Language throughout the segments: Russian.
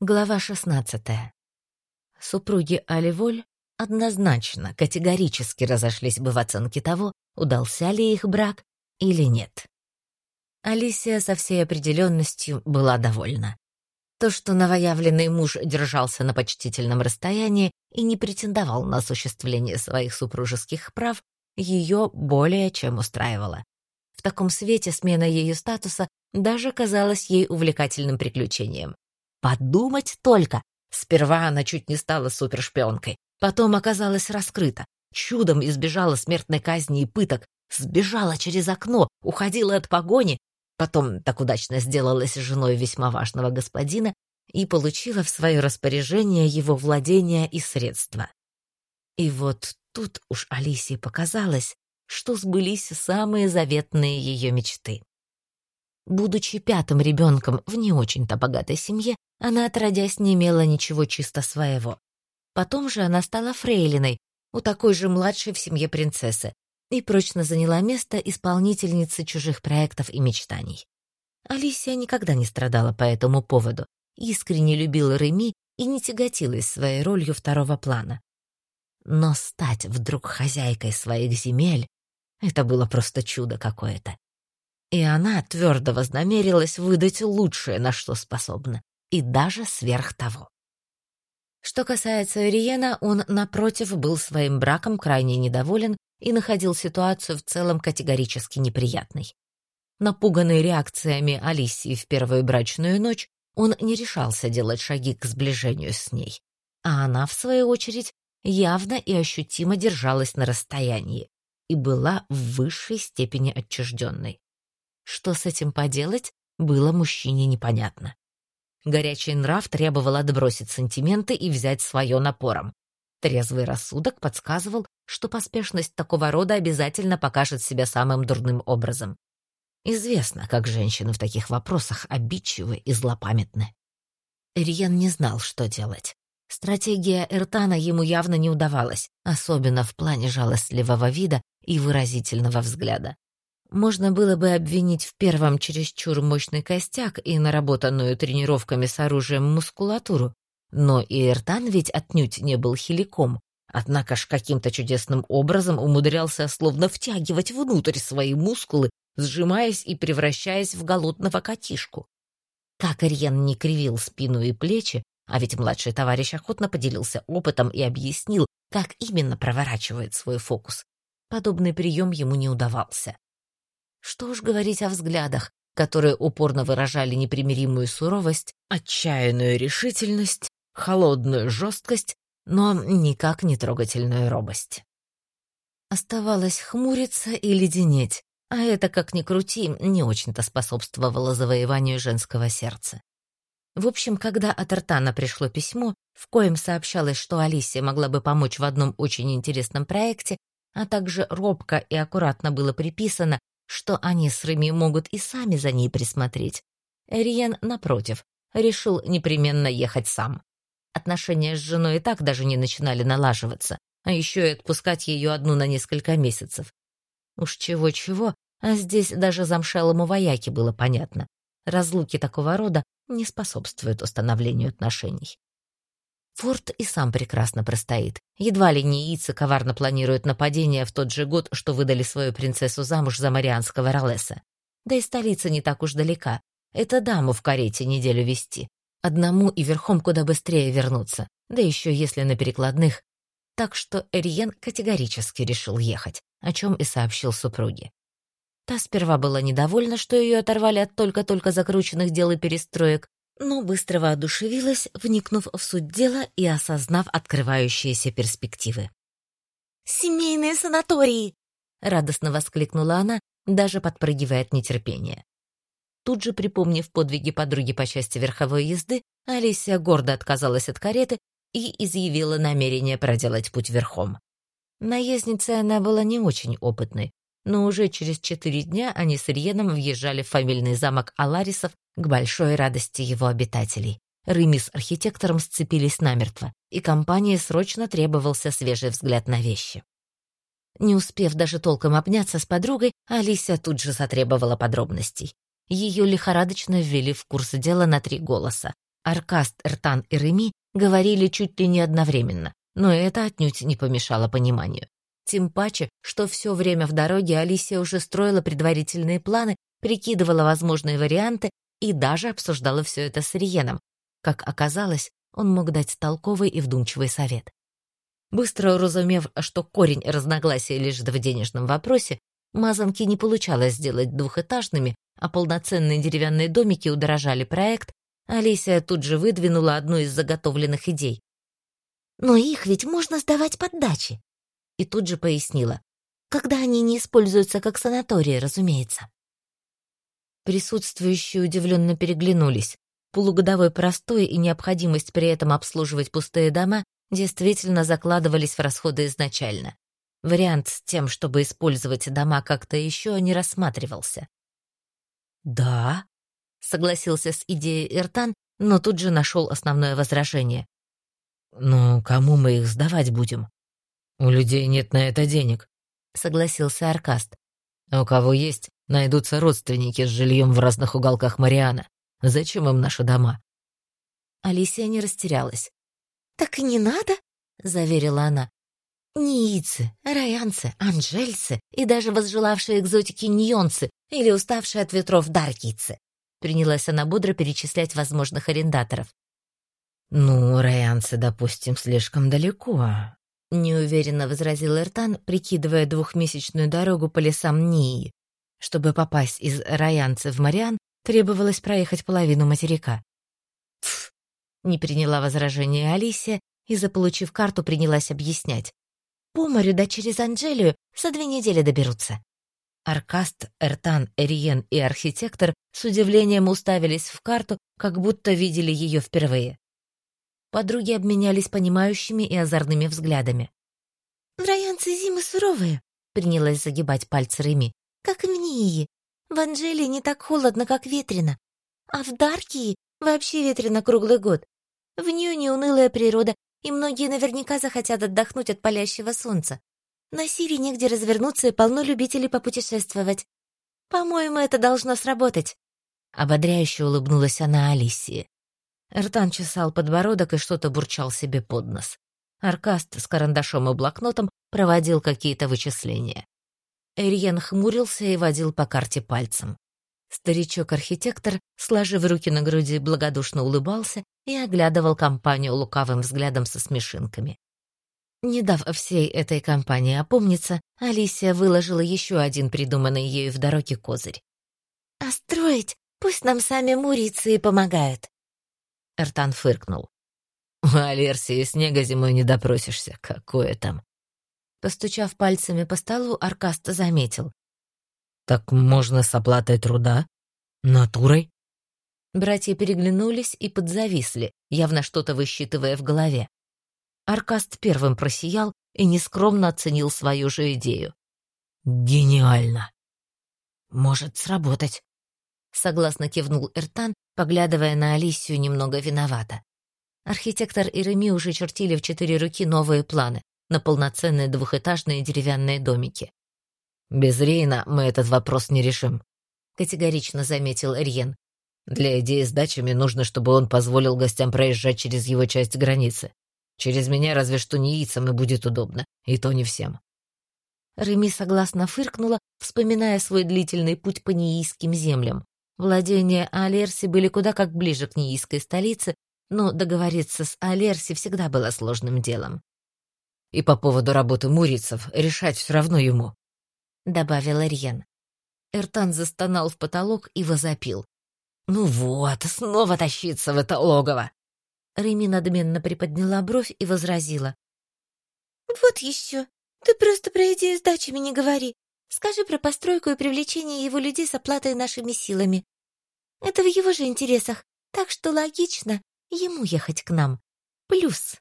Глава 16. Супруги Оливоль однозначно, категорически разошлись бы в оценке того, удался ли их брак или нет. Алисия со всей определенностью была довольна. То, что новоявленный муж держался на почтительном расстоянии и не претендовал на осуществление своих супружеских прав, ее более чем устраивало. В таком свете смена ее статуса даже казалась ей увлекательным приключением. Подумать только! Сперва она чуть не стала супершпионкой, потом оказалась раскрыта, чудом избежала смертной казни и пыток, сбежала через окно, уходила от погони, потом так удачно сделалась женой весьма важного господина и получила в свое распоряжение его владения и средства. И вот тут уж Алисии показалось, что сбылись самые заветные ее мечты. Будучи пятым ребенком в не очень-то богатой семье, она, отродясь, не имела ничего чисто своего. Потом же она стала фрейлиной у такой же младшей в семье принцессы и прочно заняла место исполнительницы чужих проектов и мечтаний. Алисия никогда не страдала по этому поводу, искренне любила Реми и не тяготилась своей ролью второго плана. Но стать вдруг хозяйкой своих земель — это было просто чудо какое-то. И она твердо вознамерилась выдать лучшее, на что способна, и даже сверх того. Что касается Ириена, он, напротив, был своим браком крайне недоволен и находил ситуацию в целом категорически неприятной. Напуганный реакциями Алисии в первую брачную ночь, он не решался делать шаги к сближению с ней, а она, в свою очередь, явно и ощутимо держалась на расстоянии и была в высшей степени отчужденной. Что с этим поделать, было мужчине непонятно. Горячий нрав требовал отбросить сантименты и взять свое напором. Трезвый рассудок подсказывал, что поспешность такого рода обязательно покажет себя самым дурным образом. Известно, как женщины в таких вопросах обидчивы и злопамятны. Риен не знал, что делать. Стратегия Эртана ему явно не удавалась, особенно в плане жалостливого вида и выразительного взгляда. Можно было бы обвинить в первом чересчур мощный костяк и наработанную тренировками с оружием мускулатуру, но и Эртан ведь отнюдь не был хиликом, однако ж каким-то чудесным образом умудрялся словно втягивать внутрь свои мускулы, сжимаясь и превращаясь в голодного котишку. Как Ирьен не кривил спину и плечи, а ведь младший товарищ охотно поделился опытом и объяснил, как именно проворачивает свой фокус. Подобный прием ему не удавался. Что уж говорить о взглядах, которые упорно выражали непримиримую суровость, отчаянную решительность, холодную жесткость, но никак не трогательную робость. Оставалось хмуриться и леденеть, а это, как ни крути, не очень-то способствовало завоеванию женского сердца. В общем, когда от Артана пришло письмо, в коем сообщалось, что Алисия могла бы помочь в одном очень интересном проекте, а также робко и аккуратно было приписано, что они с Реми могут и сами за ней присмотреть. Риен, напротив, решил непременно ехать сам. Отношения с женой и так даже не начинали налаживаться, а еще и отпускать ее одну на несколько месяцев. Уж чего-чего, а здесь даже замшелому вояке было понятно. Разлуки такого рода не способствуют установлению отношений. Форд и сам прекрасно простоит. Едва ли не яйца коварно планируют нападение в тот же год, что выдали свою принцессу замуж за марианского Ролеса. Да и столица не так уж далека. Это даму в карете неделю вести. Одному и верхом куда быстрее вернуться, да еще если на перекладных. Так что Эриен категорически решил ехать, о чем и сообщил супруге. Та сперва была недовольна, что ее оторвали от только-только закрученных дел и перестроек, но быстро воодушевилась, вникнув в суть дела и осознав открывающиеся перспективы. «Семейные санатории!» — радостно воскликнула она, даже подпрыгивая от нетерпения. Тут же, припомнив подвиги подруги по части верховой езды, Алисия гордо отказалась от кареты и изъявила намерение проделать путь верхом. Наездницей она была не очень опытной, но уже через четыре дня они с Риеном въезжали в фамильный замок Аларисов к большой радости его обитателей. Рыми с архитектором сцепились намертво, и компании срочно требовался свежий взгляд на вещи. Не успев даже толком обняться с подругой, Алисия тут же затребовала подробностей. Ее лихорадочно ввели в курс дела на три голоса, Аркаст, Эртан и Реми говорили чуть ли не одновременно, но это отнюдь не помешало пониманию. Тем паче, что все время в дороге Алисия уже строила предварительные планы, прикидывала возможные варианты и даже обсуждала все это с Риеном. Как оказалось, он мог дать толковый и вдумчивый совет. Быстро уразумев, что корень разногласия лежит в денежном вопросе, мазанки не получалось сделать двухэтажными, а полноценные деревянные домики удорожали проект, Алисия тут же выдвинула одну из заготовленных идей. «Но их ведь можно сдавать под дачи!» И тут же пояснила. «Когда они не используются как санатории, разумеется». Присутствующие удивленно переглянулись. Полугодовой простой и необходимость при этом обслуживать пустые дома действительно закладывались в расходы изначально. Вариант с тем, чтобы использовать дома как-то еще, не рассматривался. «Да», — согласился с идеей Иртан, но тут же нашел основное возражение. «Ну, кому мы их сдавать будем? У людей нет на это денег», — согласился Аркаст. «А у кого есть, найдутся родственники с жильем в разных уголках Мариана. Зачем им наши дома?» Алисия не растерялась. «Так и не надо», — заверила она. Ниицы, райанцы, анжельцы и даже возжелавшие экзотики ньонцы или уставшие от ветров даркийцы. Принялась она бодро перечислять возможных арендаторов. «Ну, райанцы, допустим, слишком далеко», — неуверенно возразил Эртан, прикидывая двухмесячную дорогу по лесам Нии. Чтобы попасть из Райанцы в Мариан, требовалось проехать половину материка. «Пф!» — не приняла возражения Алисия и, заполучив карту, принялась объяснять. По морю да через Анжелию за две недели доберутся. Аркаст, Эртан, Эриен и архитектор с удивлением уставились в карту, как будто видели ее впервые. Подруги обменялись понимающими и озорными взглядами. «Враянцы зимы суровые», — принялась загибать пальцы Реми, — «как в Нии. В Анжелии не так холодно, как ветрено. А в Даркии вообще ветрено круглый год. В нее неунылая природа и многие наверняка захотят отдохнуть от палящего солнца. На Сире негде развернуться и полно любителей попутешествовать. По-моему, это должно сработать. Ободряюще улыбнулась она Алисии. Эртан чесал подбородок и что-то бурчал себе под нос. Аркаст с карандашом и блокнотом проводил какие-то вычисления. Эриен хмурился и водил по карте пальцем. Старичок-архитектор, сложив руки на груди, благодушно улыбался и оглядывал компанию лукавым взглядом со смешинками. Не дав всей этой компании опомниться, Алисия выложила еще один придуманный ею в дороге козырь. «А строить пусть нам сами мурицы помогают!» Эртан фыркнул. «У Алерсии снега зимой не допросишься, какое там!» Постучав пальцами по столу, Аркаст заметил. «Так можно с оплатой труда? Натурой?» Братья переглянулись и подзависли, явно что-то высчитывая в голове. Аркаст первым просиял и нескромно оценил свою же идею. «Гениально!» «Может сработать», — согласно кивнул Эртан, поглядывая на Алисию немного виновато. Архитектор и Реми уже чертили в четыре руки новые планы на полноценные двухэтажные деревянные домики. «Без Рейна мы этот вопрос не решим», — категорично заметил Эрьен. «Для идеи с дачами нужно, чтобы он позволил гостям проезжать через его часть границы. Через меня разве что не яйцам и будет удобно, и то не всем». Реми согласно фыркнула, вспоминая свой длительный путь по неийским землям. Владения Алерси были куда как ближе к неийской столице, но договориться с Алерси всегда было сложным делом. И по поводу работы мурицев решать все равно ему добавил Рьен. Эртан застонал в потолок и возопил. «Ну вот, снова тащиться в это логово!» Реми надменно приподняла бровь и возразила. «Вот еще! Ты просто про идею с дачами не говори. Скажи про постройку и привлечение его людей с оплатой нашими силами. Это в его же интересах, так что логично ему ехать к нам. Плюс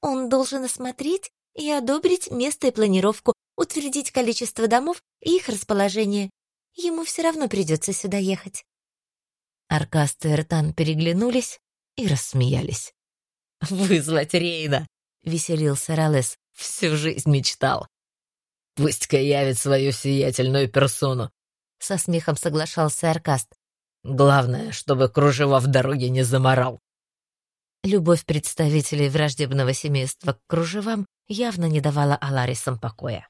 он должен осмотреть и одобрить место и планировку, утвердить количество домов и их расположение. Ему все равно придется сюда ехать. Аркаст и Эртан переглянулись и рассмеялись. «Вызвать Рейна!» — веселился Ролес. «Всю жизнь мечтал». «Пусть-ка явит свою сиятельную персону!» — со смехом соглашался Аркаст. «Главное, чтобы кружева в дороге не заморал». Любовь представителей враждебного семейства к кружевам явно не давала Аларисам покоя.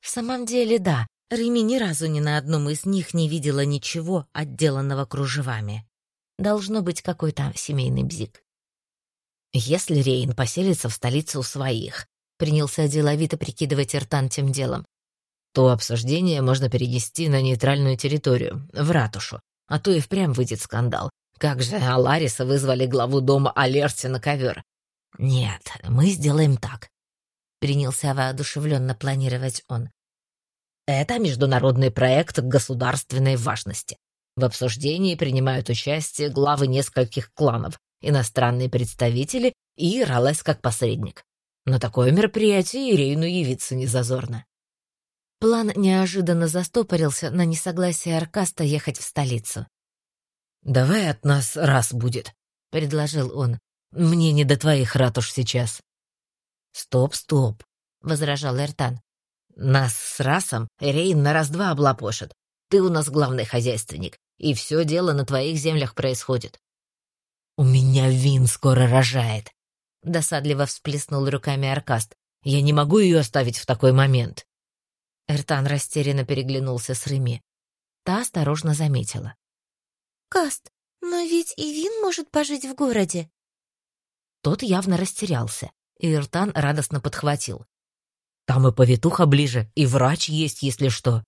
В самом деле, да, Реми ни разу ни на одном из них не видела ничего, отделанного кружевами. Должно быть какой-то семейный бзик. Если Рейн поселится в столице у своих, принялся деловито прикидывать Иртан тем делом, то обсуждение можно перенести на нейтральную территорию, в ратушу, а то и впрямь выйдет скандал. Как же Алариса вызвали главу дома Алерти на ковер? Нет, мы сделаем так. Принялся воодушевленно планировать он. Это международный проект государственной важности. В обсуждении принимают участие главы нескольких кланов, иностранные представители и Ралес как посредник. На такое мероприятие Ирейну явиться не зазорно. План неожиданно застопорился на несогласие Аркаста ехать в столицу. «Давай от нас раз будет», — предложил он. «Мне не до твоих ратуш сейчас». «Стоп, стоп», — возражал Эртан. Нас с Расом Рейн на раз-два облапошит. Ты у нас главный хозяйственник, и все дело на твоих землях происходит. У меня Вин скоро рожает. Досадливо всплеснул руками Аркаст. Я не могу ее оставить в такой момент. Эртан растерянно переглянулся с Рыми. Та осторожно заметила. «Каст, но ведь и Вин может пожить в городе». Тот явно растерялся, и Эртан радостно подхватил. Там и повитуха ближе, и врач есть, если что».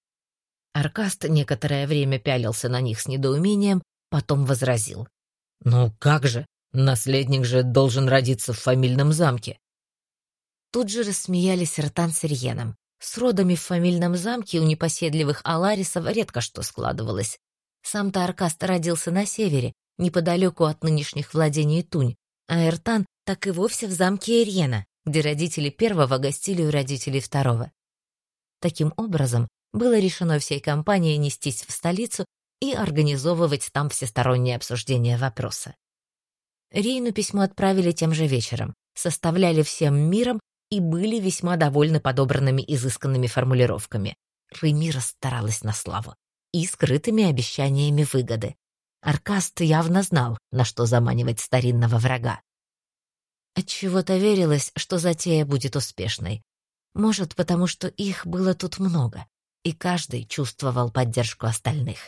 Аркаст некоторое время пялился на них с недоумением, потом возразил. «Ну как же? Наследник же должен родиться в фамильном замке». Тут же рассмеялись Ртан с Ирьеном. С родами в фамильном замке у непоседливых Аларисов редко что складывалось. Сам-то Аркаст родился на севере, неподалеку от нынешних владений Тунь, а Эртан так и вовсе в замке Ирьена где родители первого гостили у родителей второго. Таким образом, было решено всей компанией нестись в столицу и организовывать там всестороннее обсуждение вопроса. Рейну письмо отправили тем же вечером, составляли всем миром и были весьма довольны подобранными изысканными формулировками. Реми расстаралась на славу и скрытыми обещаниями выгоды. Аркаст явно знал, на что заманивать старинного врага. Отчего-то верилось, что затея будет успешной. Может, потому что их было тут много, и каждый чувствовал поддержку остальных.